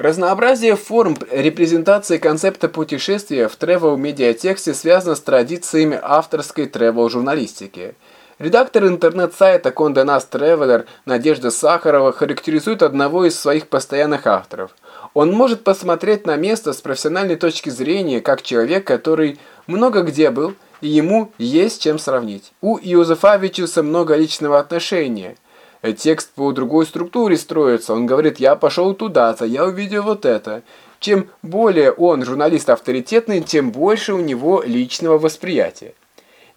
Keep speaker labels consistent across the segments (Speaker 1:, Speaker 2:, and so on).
Speaker 1: Разнообразие форм репрезентации концепта путешествия в тревел-медиатексте связано с традициями авторской тревел-журналистики. Редактор интернет-сайта Condé Nast Traveler Надежда Сахарова характеризует одного из своих постоянных авторов. Он может посмотреть на место с профессиональной точки зрения, как человек, который много где был, и ему есть чем сравнить. У Иозефавичуса много личного отношения. Текст по другой структуре строится. Он говорит «я пошел туда-то, я увидел вот это». Чем более он журналист авторитетный, тем больше у него личного восприятия.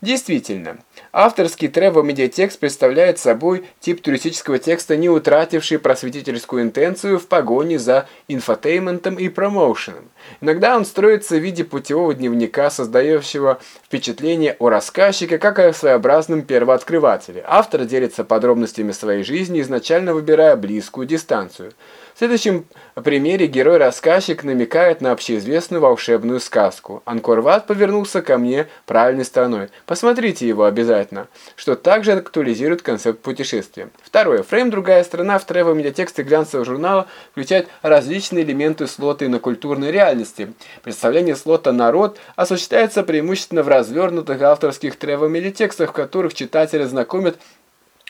Speaker 1: Действительно, авторский тревел-медиатекст представляет собой тип туристического текста, не утративший просветительскую интенцию в погоне за инфотейнментом и промоушеном. Иногда он строится в виде путевого дневника, создающего впечатление о рассказчике, как о своеобразном первооткрывателе. Автор делится подробностями своей жизни, изначально выбирая близкую дистанцию – в следующем примере герой-рассказчик намекает на общеизвестную волшебную сказку. Анкор-Ват повернулся ко мне правильной стороной. Посмотрите его обязательно, что также актуализирует концепт путешествия. Второе. Фрейм «Другая страна» в тревел-медиатексте глянцевого журнала включает различные элементы слота и на культурной реальности. Представление слота «Народ» осуществляется преимущественно в развернутых авторских тревел-медиатекстах, в которых читатели знакомят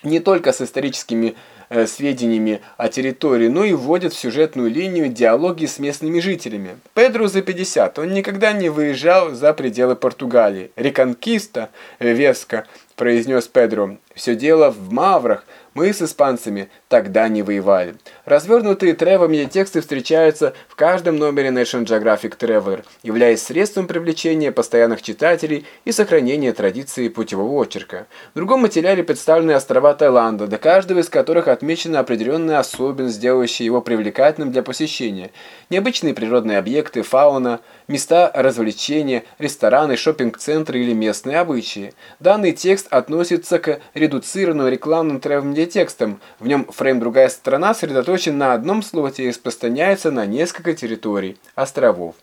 Speaker 1: не только с историческими Э, сведениями о территории, но и вводит в сюжетную линию диалоги с местными жителями. Педро за 50, он никогда не выезжал за пределы Португалии. «Реконкиста», э, Веска, произнес Педро, «все дело в маврах, мы с испанцами тогда не воевали. Развернутые тревами тексты встречаются в каждом номере National Geographic Traveler, являясь средством привлечения постоянных читателей и сохранения традиции путевого очерка. В другом материале представлены острова Таиланда, до каждого из которых отмечена определенная особенность, делающая его привлекательным для посещения. Необычные природные объекты, фауна, места развлечения, рестораны, шопинг-центры или местные обычаи. Данный текст относится к редуцированным рекламным текстом. В нем фрейм «Другая страна» сосредоточен на одном слоте и распространяется на несколько территорий, островов.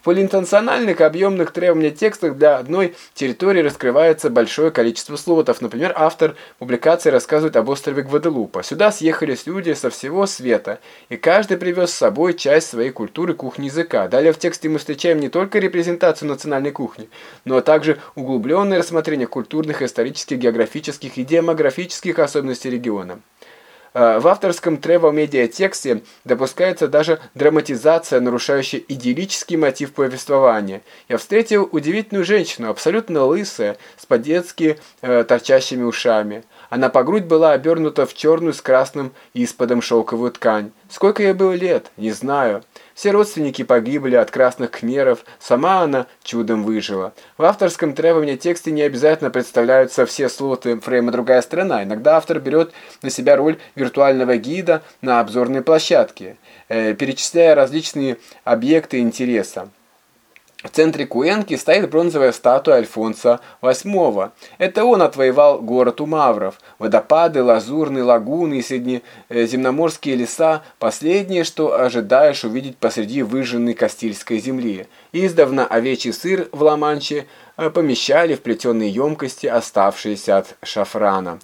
Speaker 1: В полиинтенциональных объемных текстах для одной территории раскрывается большое количество слотов. Например, автор публикации рассказывает об острове Гваделупа. Сюда съехались люди со всего света, и каждый привез с собой часть своей культуры кухни языка. Далее в тексте мы встречаем не только репрезентацию национальной кухни, но также углубленное рассмотрение культурных, исторических, географических и демографических особенностей региона. Э, в авторском тревел-медиа-тексте допускается даже драматизация, нарушающая идиллический мотив повествования. Я встретил удивительную женщину, абсолютно лысая, с по-детски э, торчащими ушами. Она по грудь была обернута в черную с красным исподом шелковую ткань. Сколько ей было лет, не знаю. Все родственники погибли от красных кхмеров, сама она чудом выжила. В авторском требовании тексте не обязательно представляются все слоты фрейма «Другая страна». Иногда автор берет на себя роль виртуального гида на обзорной площадке, э, перечисляя различные объекты интереса. В центре Куэнки стоит бронзовая статуя Альфонса VIII. Это он отвоевал город у мавров. Водопады, лазурные лагуны и среднеземноморские леса – последнее, что ожидаешь увидеть посреди выжженной Кастильской земли. Издавна овечий сыр в Ла-Манче э, помещали в плетеные емкости, оставшиеся от шафрана.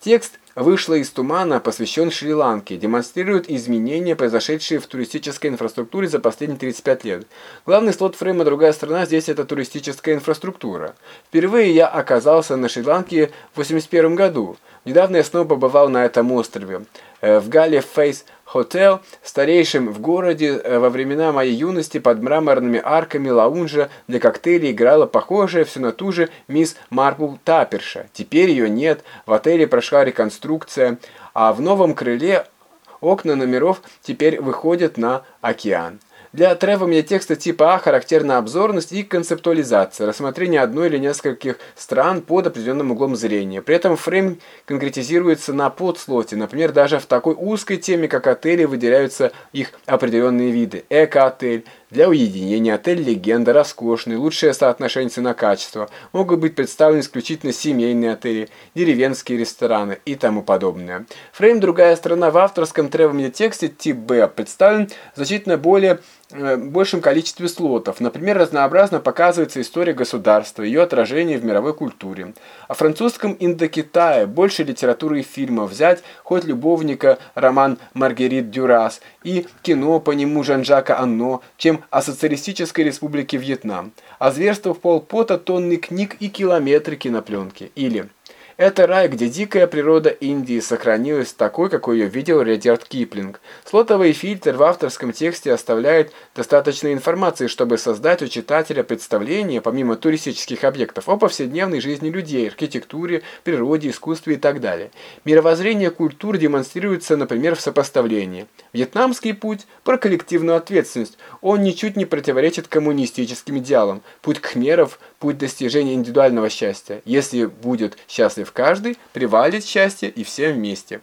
Speaker 1: Текст – вышла из тумана, посвящен Шри-Ланке, демонстрирует изменения, произошедшие в туристической инфраструктуре за последние 35 лет. Главный слот фрейма «Другая страна» здесь это туристическая инфраструктура. Впервые я оказался на Шри-Ланке в 81 году. Недавно я снова побывал на этом острове. Э, в Гале Фейс Хотел, старейшим в городе э, во времена моей юности под мраморными арками лаунжа для коктейлей играла похожая все на ту же мисс Марпл Таперша. Теперь ее нет, в отеле прошла реконструкция, а в новом крыле окна номеров теперь выходят на океан. Для требования текста типа А характерна обзорность и концептуализация, рассмотрение одной или нескольких стран под определенным углом зрения. При этом фрейм конкретизируется на подслоте, например, даже в такой узкой теме, как отели, выделяются их определенные виды. Эко-отель, для уединения отель «Легенда» роскошный, лучшее соотношение цена-качество. Могут быть представлены исключительно семейные отели, деревенские рестораны и тому подобное. Фрейм «Другая страна» в авторском требовании тексте тип «Б» представлен значительно более Э, большем количестве слотов. Например, разнообразно показывается история государства, ее отражение в мировой культуре. О французском Индокитае больше литературы и фильмов. Взять хоть любовника роман Маргерит Дюрас и кино по нему Жан-Жака Анно, чем о Социалистической Республике Вьетнам, о зверствах Пол Пота тонны книг и километры кинопленки. Или это рай, где дикая природа Индии сохранилась такой, какой ее видел Редьярд Киплинг. Слотовый фильтр в авторском тексте оставляет достаточно информации, чтобы создать у читателя представление, помимо туристических объектов, о повседневной жизни людей, архитектуре, природе, искусстве и так далее. Мировоззрение культур демонстрируется, например, в сопоставлении. Вьетнамский путь про коллективную ответственность. Он ничуть не противоречит коммунистическим идеалам. Путь кхмеров – путь достижения индивидуального счастья. Если будет счастлив каждый, привалит счастье и все вместе.